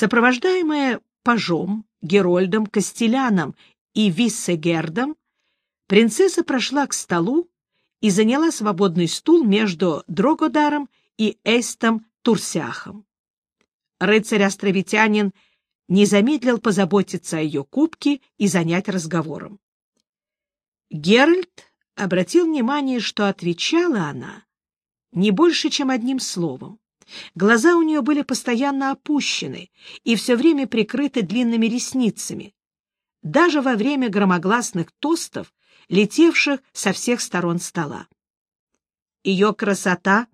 Сопровождаемая пажом, Герольдом, Костеляном и Виссегердом, принцесса прошла к столу и заняла свободный стул между Дрогодаром и Эстом Турсяхом. Рыцарь-островитянин не замедлил позаботиться о ее кубке и занять разговором. Геральт обратил внимание, что отвечала она не больше, чем одним словом. Глаза у нее были постоянно опущены и все время прикрыты длинными ресницами. Даже во время громогласных тостов, летевших со всех сторон стола. Ее красота,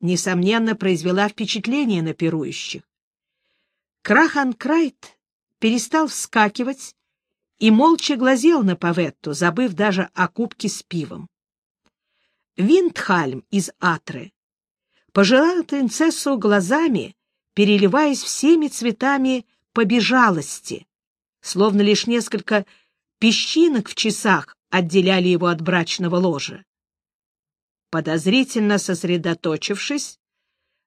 несомненно, произвела впечатление на пирующих. Краханкрайт перестал вскакивать и молча глазел на Паветту, забыв даже о кубке с пивом. Виндхальм из Атры пожирал принцессу глазами, переливаясь всеми цветами побежалости, словно лишь несколько песчинок в часах отделяли его от брачного ложа. Подозрительно сосредоточившись,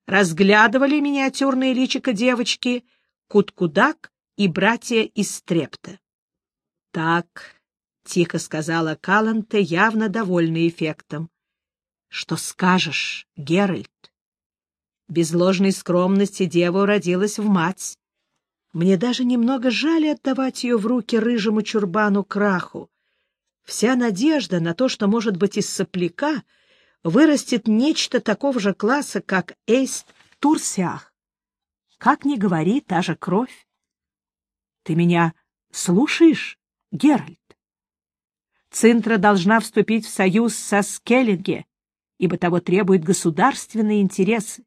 разглядывали миниатюрные личико девочки Куткудак и братья из Стрепта. «Так», — тихо сказала Каланте, явно довольный эффектом. «Что скажешь, Геральт?» Без ложной скромности дева уродилась в мать. Мне даже немного жаль отдавать ее в руки рыжему чурбану Краху, Вся надежда на то, что, может быть, из сопляка вырастет нечто такого же класса, как Эйст Турсях. Как ни говори, та же кровь. Ты меня слушаешь, Геральт? Цинтра должна вступить в союз со Скеллинге, ибо того требуют государственные интересы.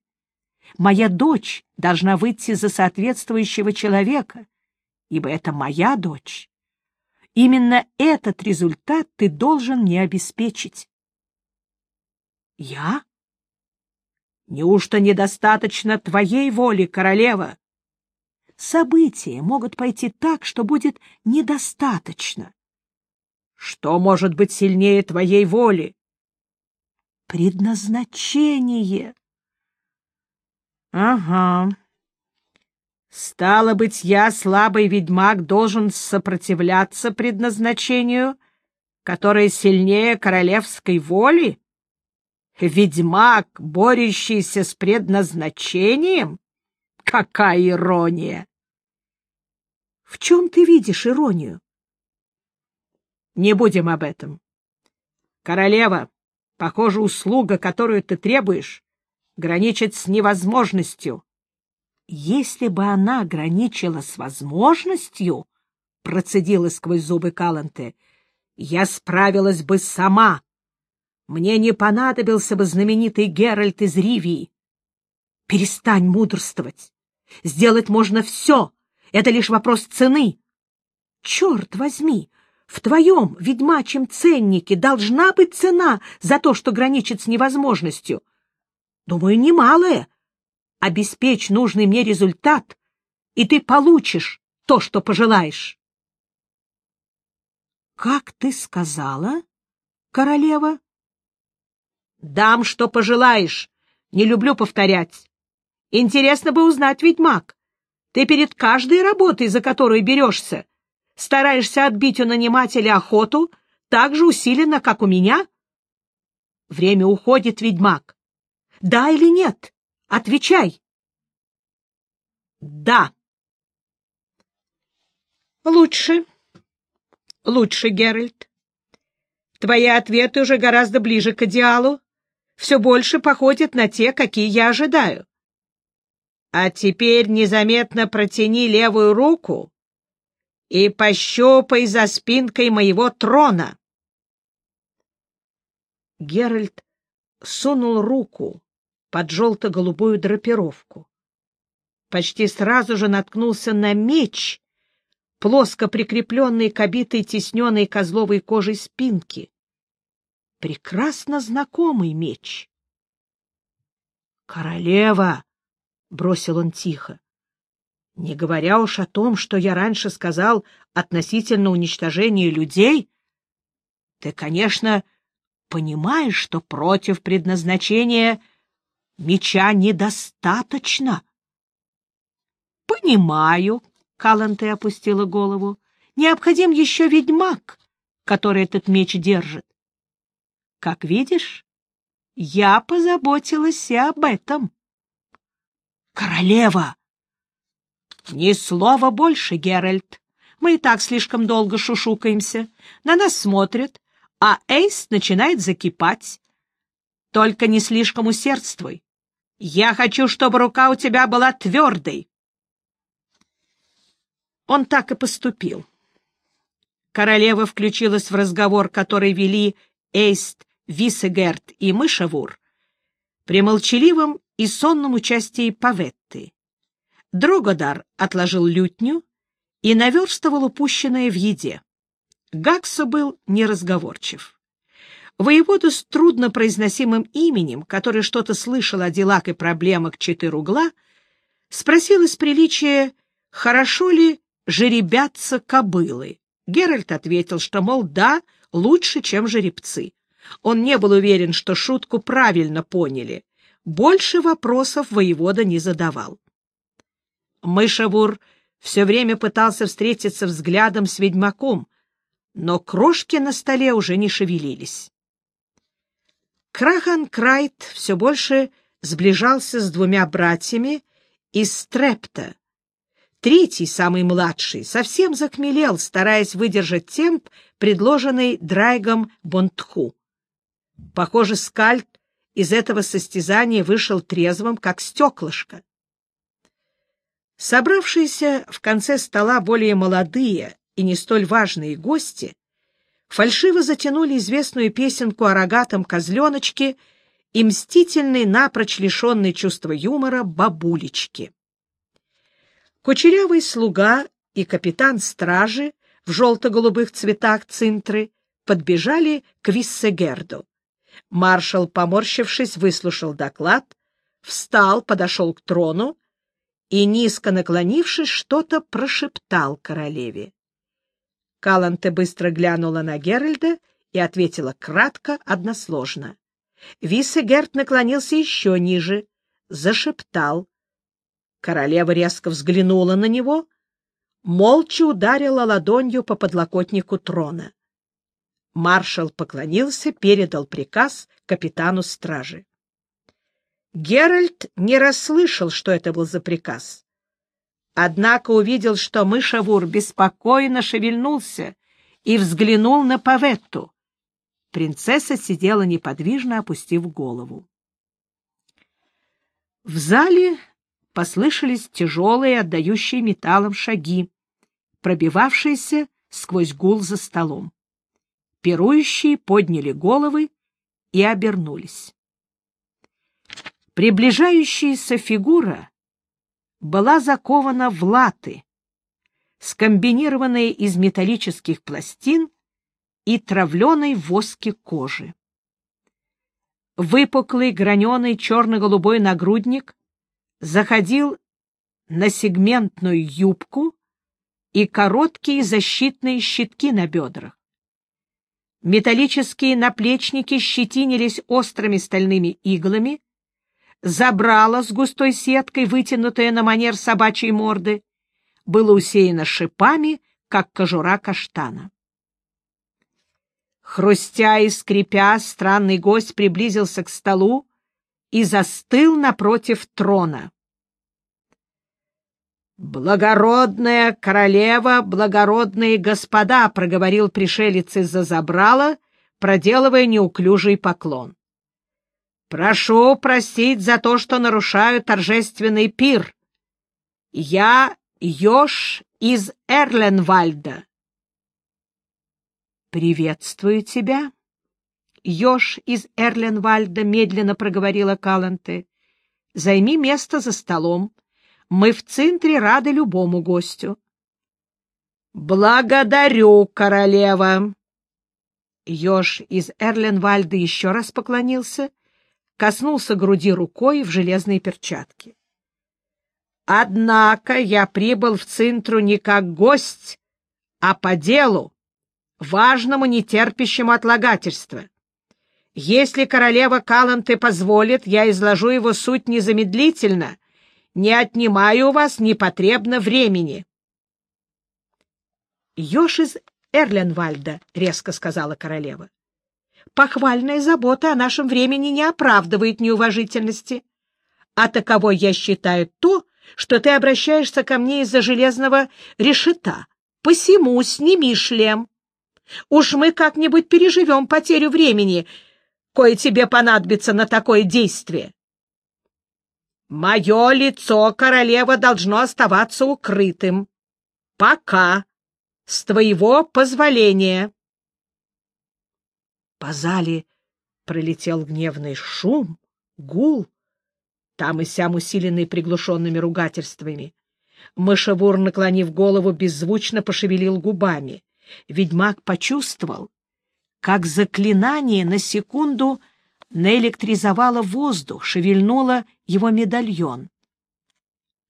Моя дочь должна выйти за соответствующего человека, ибо это моя дочь. Именно этот результат ты должен мне обеспечить. Я? Неужто недостаточно твоей воли, королева? События могут пойти так, что будет недостаточно. Что может быть сильнее твоей воли? Предназначение. Ага. Стало быть, я, слабый ведьмак, должен сопротивляться предназначению, которое сильнее королевской воли? Ведьмак, борющийся с предназначением? Какая ирония! В чем ты видишь иронию? Не будем об этом. Королева, похоже, услуга, которую ты требуешь, граничит с невозможностью. Если бы она ограничила с возможностью, — процедила сквозь зубы Каланте, — я справилась бы сама. Мне не понадобился бы знаменитый Геральт из Ривии. Перестань мудрствовать. Сделать можно все. Это лишь вопрос цены. Черт возьми, в твоем ведьмачьем ценнике должна быть цена за то, что граничит с невозможностью. Думаю, немалая обеспечь нужный мне результат, и ты получишь то, что пожелаешь. — Как ты сказала, королева? — Дам, что пожелаешь. Не люблю повторять. Интересно бы узнать, ведьмак, ты перед каждой работой, за которую берешься, стараешься отбить у нанимателя охоту так же усиленно, как у меня? Время уходит, ведьмак. Да или нет? Отвечай. Да. Лучше. Лучше, Геральт. Твои ответы уже гораздо ближе к идеалу, все больше походят на те, какие я ожидаю. А теперь незаметно протяни левую руку и пощупай за спинкой моего трона. Геральт сунул руку под желто-голубую драпировку. Почти сразу же наткнулся на меч, плоско прикрепленный к обитой тесненной козловой кожей спинки. Прекрасно знакомый меч. «Королева!» — бросил он тихо. «Не говоря уж о том, что я раньше сказал относительно уничтожения людей, ты, конечно, понимаешь, что против предназначения меча недостаточно. Понимаю, — Каланте опустила голову. — Необходим еще ведьмак, который этот меч держит. Как видишь, я позаботилась и об этом. Королева! Ни слова больше, Геральт. Мы и так слишком долго шушукаемся. На нас смотрят, а Эйс начинает закипать. Только не слишком усердствуй. Я хочу, чтобы рука у тебя была твердой. Он так и поступил. Королева включилась в разговор, который вели Эйст, Висегерт и Мышавур, при молчаливом и сонном участии Паветты. Дрогодар отложил лютню и наверстывал упущенное в еде. Гаксо был неразговорчив. Воевода с труднопроизносимым именем, который что-то слышал о делах и проблемах четыре угла, спросил из приличия, хорошо ли жеребятся кобылы. Геральт ответил, что, мол, да, лучше, чем жеребцы. Он не был уверен, что шутку правильно поняли. Больше вопросов воевода не задавал. Мышавур все время пытался встретиться взглядом с ведьмаком, но крошки на столе уже не шевелились. Крахан Крайт все больше сближался с двумя братьями из Стрепта. Третий, самый младший, совсем захмелел, стараясь выдержать темп, предложенный Драйгом Бонтху. Похоже, скальд из этого состязания вышел трезвым, как стеклышко. Собравшиеся в конце стола более молодые и не столь важные гости фальшиво затянули известную песенку о рогатом козленочке и мстительной, напрочь лишенной чувства юмора бабулечке. Кучерявый слуга и капитан стражи в желто-голубых цветах цинтры подбежали к Виссегерду. Маршал, поморщившись, выслушал доклад, встал, подошел к трону и, низко наклонившись, что-то прошептал королеве. Каланте быстро глянула на Геральда и ответила кратко, односложно. Виссегерт наклонился еще ниже, зашептал. Королева резко взглянула на него, молча ударила ладонью по подлокотнику трона. Маршал поклонился, передал приказ капитану стражи. Геральт не расслышал, что это был за приказ. Однако увидел, что мышавур беспокойно шевельнулся и взглянул на Паветту. Принцесса сидела неподвижно, опустив голову. В зале послышались тяжелые, отдающие металлом шаги, пробивавшиеся сквозь гул за столом. Пирующие подняли головы и обернулись. Приближающаяся фигура была закована в латы, скомбинированные из металлических пластин и травленой в воске кожи. Выпуклый граненый черно-голубой нагрудник заходил на сегментную юбку и короткие защитные щитки на бедрах. Металлические наплечники щетинились острыми стальными иглами, забрало с густой сеткой, вытянутое на манер собачьей морды, было усеяно шипами, как кожура каштана. Хрустя и скрипя, странный гость приблизился к столу и застыл напротив трона. «Благородная королева, благородные господа!» — проговорил пришелец из-за забрала, проделывая неуклюжий поклон. «Прошу простить за то, что нарушаю торжественный пир. Я Ёж из Эрленвальда». «Приветствую тебя!» Ёж из Эрленвальда медленно проговорила Каланте. «Займи место за столом. Мы в центре рады любому гостю. «Благодарю, королева!» Ёж из Эрленвальда еще раз поклонился, коснулся груди рукой в железной перчатке. «Однако я прибыл в Цинтру не как гость, а по делу, важному, нетерпящему отлагательства. Если королева Каланты позволит, я изложу его суть незамедлительно — не отнимаю у вас непотребно времени. — Еж из Эрленвальда, — резко сказала королева. — Похвальная забота о нашем времени не оправдывает неуважительности. А таковой я считаю то, что ты обращаешься ко мне из-за железного решета. Посему сними шлем. Уж мы как-нибудь переживем потерю времени, кое тебе понадобится на такое действие. Мое лицо, королева, должно оставаться укрытым. Пока. С твоего позволения. По зале пролетел гневный шум, гул, там и сям усиленный приглушенными ругательствами. Мышевур, наклонив голову, беззвучно пошевелил губами. Ведьмак почувствовал, как заклинание на секунду наэлектризовало воздух, шевельнуло его медальон.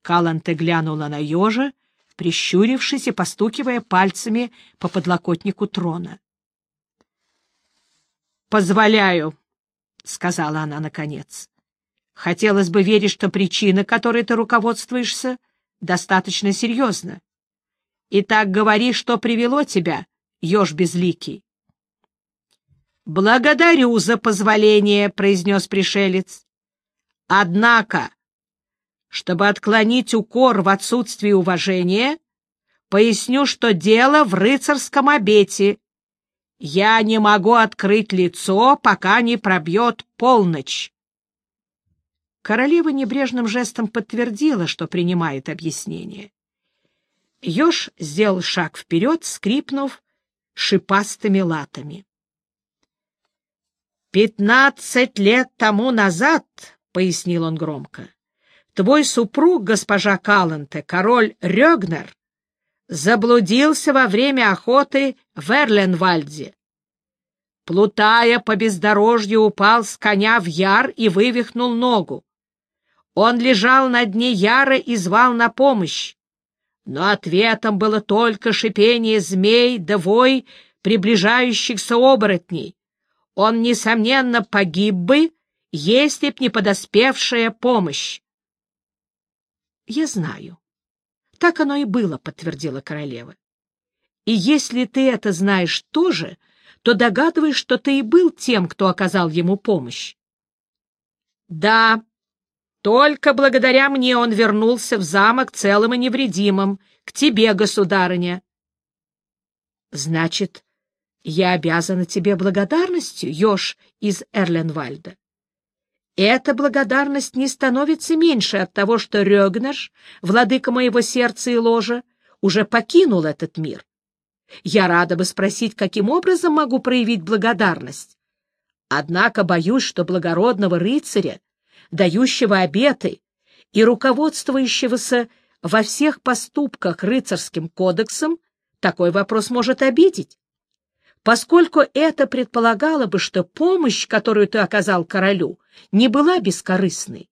Каланте глянула на ежа, прищурившись и постукивая пальцами по подлокотнику трона. «Позволяю», — сказала она наконец. «Хотелось бы верить, что причина, которой ты руководствуешься, достаточно серьезна. Итак, говори, что привело тебя, еж безликий». «Благодарю за позволение», — произнес пришелец. «Однако, чтобы отклонить укор в отсутствии уважения, поясню, что дело в рыцарском обете. Я не могу открыть лицо, пока не пробьет полночь». Королева небрежным жестом подтвердила, что принимает объяснение. Ёж сделал шаг вперед, скрипнув шипастыми латами. «Пятнадцать лет тому назад, — пояснил он громко, — твой супруг, госпожа Каланте, король Рёгнер, заблудился во время охоты в Эрленвальде. Плутая по бездорожью, упал с коня в яр и вывихнул ногу. Он лежал на дне яра и звал на помощь. Но ответом было только шипение змей да приближающихся оборотней он, несомненно, погиб бы, если б не подоспевшая помощь. — Я знаю. Так оно и было, — подтвердила королева. — И если ты это знаешь тоже, то догадываешь, что ты и был тем, кто оказал ему помощь. — Да, только благодаря мне он вернулся в замок целым и невредимым, к тебе, государыня. — Значит, я обязана тебе благодарностью, Ёж из Эрленвальда. Эта благодарность не становится меньше от того, что Рёгнаш, владыка моего сердца и ложа, уже покинул этот мир. Я рада бы спросить, каким образом могу проявить благодарность. Однако боюсь, что благородного рыцаря, дающего обеты и руководствующегося во всех поступках рыцарским кодексом, такой вопрос может обидеть поскольку это предполагало бы, что помощь, которую ты оказал королю, не была бескорыстной.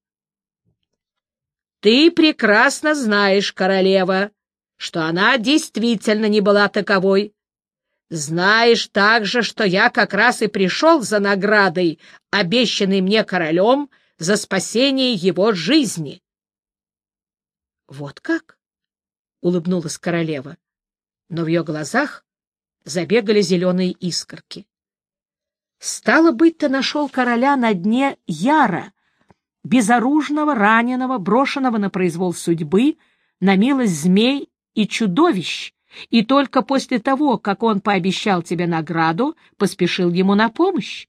Ты прекрасно знаешь, королева, что она действительно не была таковой. Знаешь также, что я как раз и пришел за наградой, обещанной мне королем за спасение его жизни. — Вот как? — улыбнулась королева, но в ее глазах забегали зеленые искорки. Стало быть, ты нашел короля на дне Яра, безоружного, раненого, брошенного на произвол судьбы, на милость змей и чудовищ, и только после того, как он пообещал тебе награду, поспешил ему на помощь.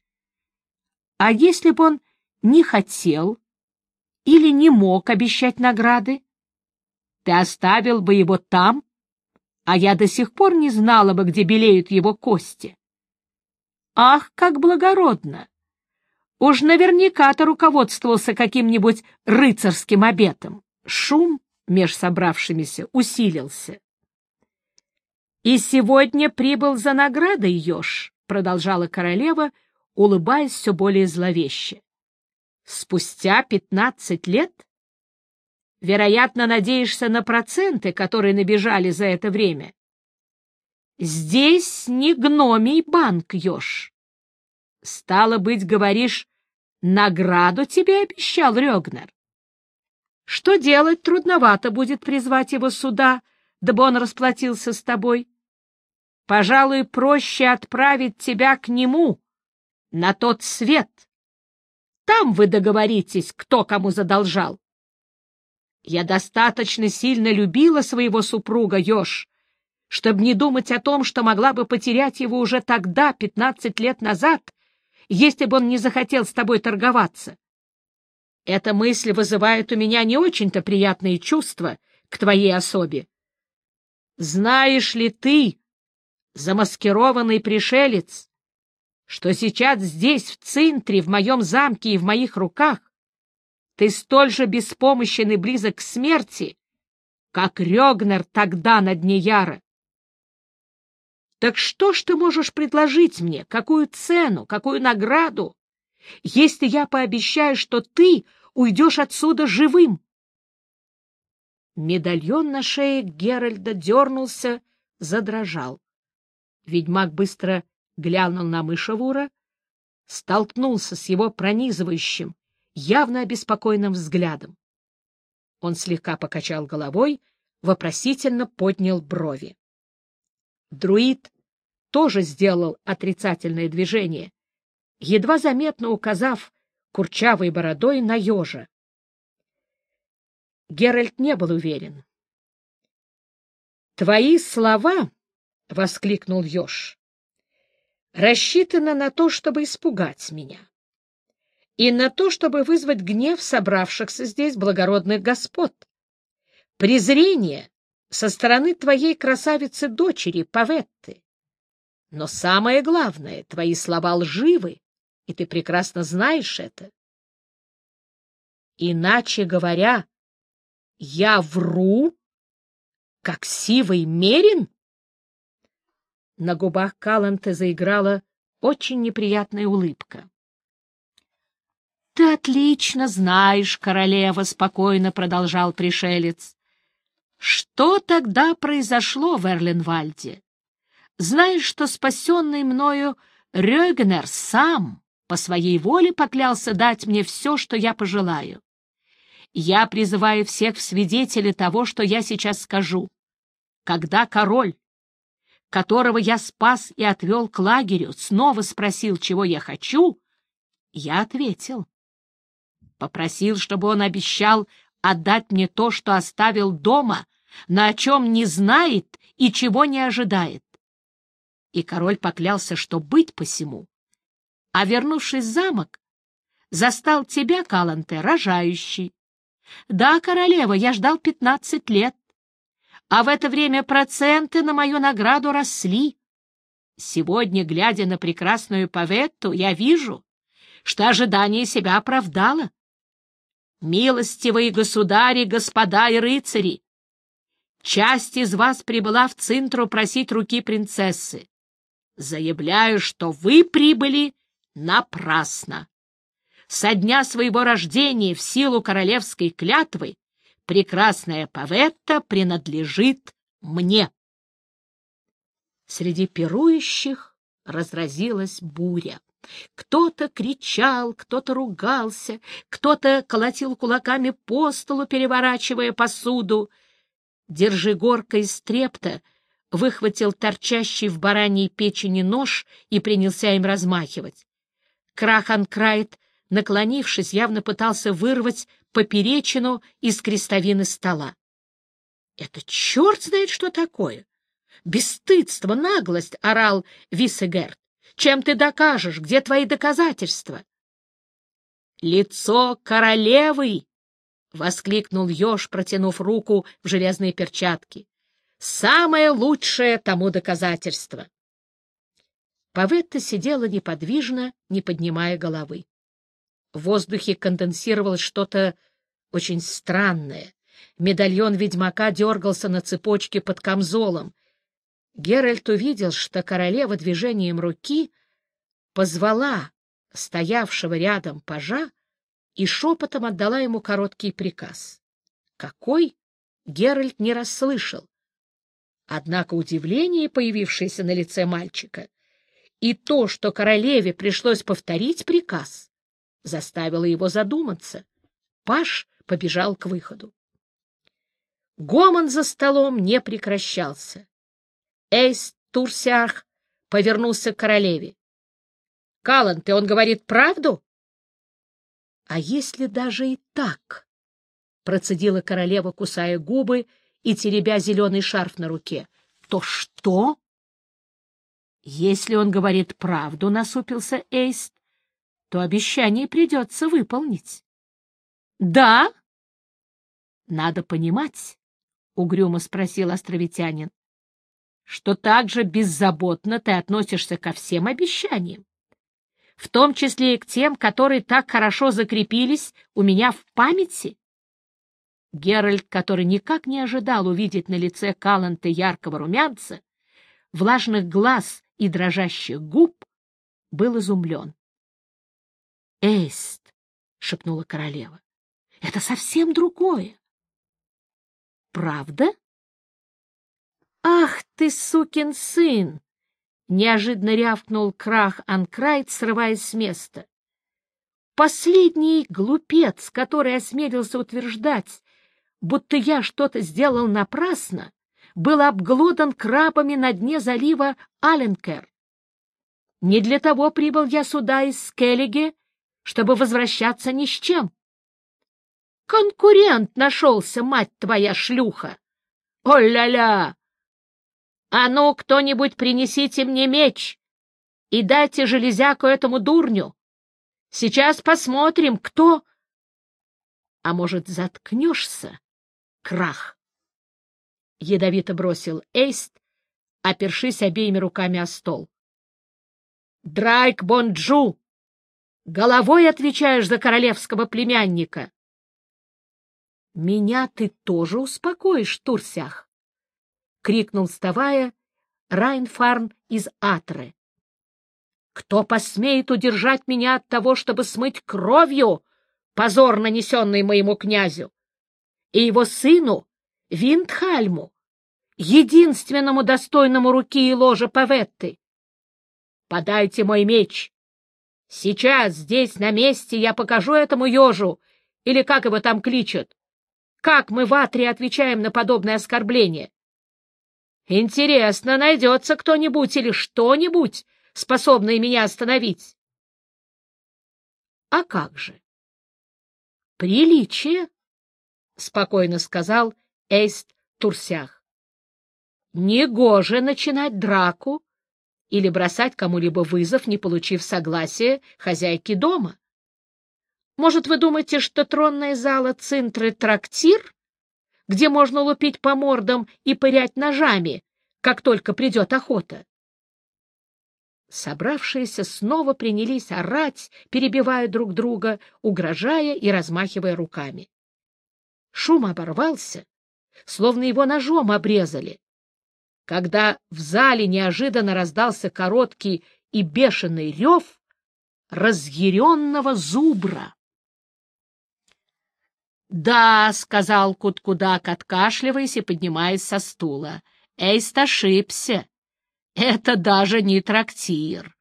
А если бы он не хотел или не мог обещать награды, ты оставил бы его там, а я до сих пор не знала бы, где белеют его кости. Ах, как благородно! Уж наверняка-то руководствовался каким-нибудь рыцарским обетом. Шум меж собравшимися усилился. «И сегодня прибыл за наградой еж», — продолжала королева, улыбаясь все более зловеще. «Спустя пятнадцать лет Вероятно, надеешься на проценты, которые набежали за это время. Здесь не гномий банк, Ёж. Стало быть, говоришь, награду тебе обещал Рёгнер. Что делать, трудновато будет призвать его сюда, дабы он расплатился с тобой. Пожалуй, проще отправить тебя к нему, на тот свет. Там вы договоритесь, кто кому задолжал. Я достаточно сильно любила своего супруга, Ёж, чтобы не думать о том, что могла бы потерять его уже тогда, пятнадцать лет назад, если бы он не захотел с тобой торговаться. Эта мысль вызывает у меня не очень-то приятные чувства к твоей особе. Знаешь ли ты, замаскированный пришелец, что сейчас здесь, в центре, в моем замке и в моих руках, ты столь же беспомощен и близок к смерти, как Рёгнер тогда на дне Яра. Так что ж ты можешь предложить мне, какую цену, какую награду, если я пообещаю, что ты уйдешь отсюда живым? Медальон на шее Геральда дернулся, задрожал. Ведьмак быстро глянул на мышевура, столкнулся с его пронизывающим, явно обеспокоенным взглядом. Он слегка покачал головой, вопросительно поднял брови. Друид тоже сделал отрицательное движение, едва заметно указав курчавой бородой на ежа. Геральт не был уверен. «Твои слова — воскликнул еж. — Рассчитано на то, чтобы испугать меня. И на то, чтобы вызвать гнев собравшихся здесь благородных господ. Презрение со стороны твоей красавицы-дочери Паветты. Но самое главное, твои слова лживы, и ты прекрасно знаешь это. Иначе говоря, я вру, как сивый мерин? На губах Каланта заиграла очень неприятная улыбка. — Ты отлично знаешь, королева, — спокойно продолжал пришелец. — Что тогда произошло в Эрленвальде? Знаешь, что спасенный мною Рёгнер сам по своей воле поклялся дать мне все, что я пожелаю. Я призываю всех в свидетели того, что я сейчас скажу. Когда король которого я спас и отвел к лагерю, снова спросил, чего я хочу, я ответил. Попросил, чтобы он обещал отдать мне то, что оставил дома, на чем не знает и чего не ожидает. И король поклялся, что быть посему. А вернувшись в замок, застал тебя, Каланте, рожающий. Да, королева, я ждал пятнадцать лет, а в это время проценты на мою награду росли. Сегодня, глядя на прекрасную Паветту, я вижу, что ожидание себя оправдало. Милостивые государи, господа и рыцари, часть из вас прибыла в Цинтру просить руки принцессы. Заявляю, что вы прибыли напрасно. Со дня своего рождения в силу королевской клятвы прекрасная Паветта принадлежит мне. Среди пирующих разразилась буря. Кто-то кричал, кто-то ругался, кто-то колотил кулаками по столу, переворачивая посуду. Держи горка из трепта выхватил торчащий в бараньей печени нож и принялся им размахивать. Крахан Крайт, наклонившись, явно пытался вырвать поперечину из крестовины стола. Это черт знает, что такое! Бесстыдство, наглость! — орал Виссегерт. Чем ты докажешь? Где твои доказательства? Лицо королевы! — воскликнул еж, протянув руку в железные перчатки. Самое лучшее тому доказательство. Паветта сидела неподвижно, не поднимая головы. В воздухе конденсировалось что-то очень странное. Медальон ведьмака дергался на цепочке под камзолом. Геральт увидел, что королева движением руки позвала стоявшего рядом пажа и шепотом отдала ему короткий приказ. Какой? Геральт не расслышал. Однако удивление, появившееся на лице мальчика, и то, что королеве пришлось повторить приказ, заставило его задуматься. паж побежал к выходу. Гомон за столом не прекращался. Эйс Турсиах повернулся к королеве. — Калан, ты он говорит правду? — А если даже и так? — процедила королева, кусая губы и теребя зеленый шарф на руке. — То что? — Если он говорит правду, — насупился Эйст, — то обещание придется выполнить. — Да? — Надо понимать, — угрюмо спросил островитянин, — что так же беззаботно ты относишься ко всем обещаниям, в том числе и к тем, которые так хорошо закрепились у меня в памяти. Геральт, который никак не ожидал увидеть на лице Каланта яркого румянца, влажных глаз и дрожащих губ, был изумлен. — Эйст, — шепнула королева, — это совсем другое. — Правда? — Ах ты, сукин сын! — неожиданно рявкнул крах Анкрайт, срываясь с места. Последний глупец, который осмелился утверждать, будто я что-то сделал напрасно, был обглодан крабами на дне залива Аленкер. Не для того прибыл я сюда из Скеллиге, чтобы возвращаться ни с чем. Конкурент нашелся, мать твоя шлюха! О-ля-ля! А ну, кто-нибудь принесите мне меч и дайте железяку этому дурню. Сейчас посмотрим, кто... А может, заткнешься, крах? Ядовито бросил Эйст, опершись обеими руками о стол. Драйк Бонджу! Головой отвечаешь за королевского племянника. — Меня ты тоже успокоишь, Турсях? — крикнул, вставая, Райнфарн из Атры. — Кто посмеет удержать меня от того, чтобы смыть кровью позор, нанесенный моему князю, и его сыну Виндхальму, единственному достойному руки и ложа Паветты? Подайте мой меч! Сейчас, здесь, на месте, я покажу этому ежу, или как его там кличут, как мы в Атре отвечаем на подобное оскорбление. Интересно, найдется кто-нибудь или что-нибудь, способное меня остановить. А как же? Приличие, — спокойно сказал Эйст Турсях. Негоже начинать драку или бросать кому-либо вызов, не получив согласия хозяйки дома. Может, вы думаете, что тронная зала Цинтры — трактир, где можно лупить по мордам и пырять ножами, как только придет охота? Собравшиеся снова принялись орать, перебивая друг друга, угрожая и размахивая руками. Шум оборвался, словно его ножом обрезали когда в зале неожиданно раздался короткий и бешеный рев разъяренного зубра. «Да», — сказал Куткудак, откашливаясь и поднимаясь со стула, — «Эйст ошибся. Это даже не трактир.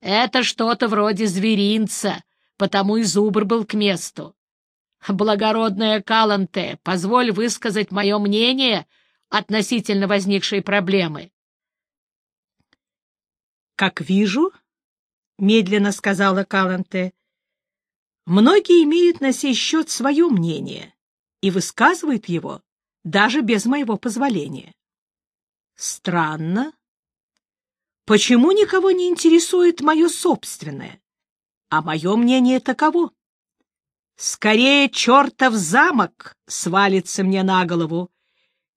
Это что-то вроде зверинца, потому и зубр был к месту. Благородная Каланте, позволь высказать мое мнение — относительно возникшей проблемы. «Как вижу», — медленно сказала Каланте, — «многие имеют на сей счет свое мнение и высказывают его даже без моего позволения. Странно. Почему никого не интересует мое собственное? А мое мнение таково. Скорее чертов замок свалится мне на голову,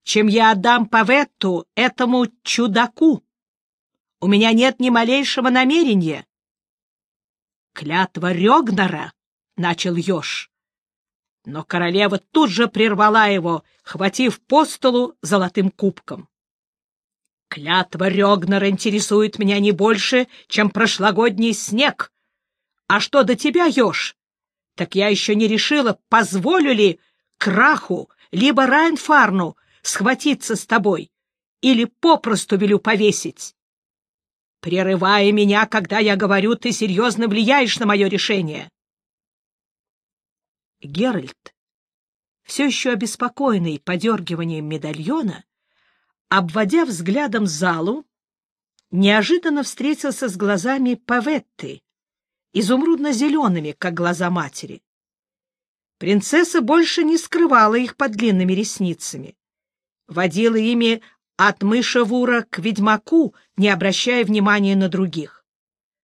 чем я отдам Паветту этому чудаку. У меня нет ни малейшего намерения. Клятва Рёгнара, — начал Ёж. Но королева тут же прервала его, хватив по столу золотым кубком. Клятва Рёгнара интересует меня не больше, чем прошлогодний снег. А что до тебя, Ёж? Так я еще не решила, позволю ли Краху либо Райнфарну схватиться с тобой или попросту велю повесить. Прерывая меня, когда я говорю, ты серьезно влияешь на мое решение. Геральт, все еще обеспокоенный подергиванием медальона, обводя взглядом залу, неожиданно встретился с глазами Паветты, изумрудно-зелеными, как глаза матери. Принцесса больше не скрывала их под длинными ресницами, водила ими от мышевура к ведьмаку, не обращая внимания на других.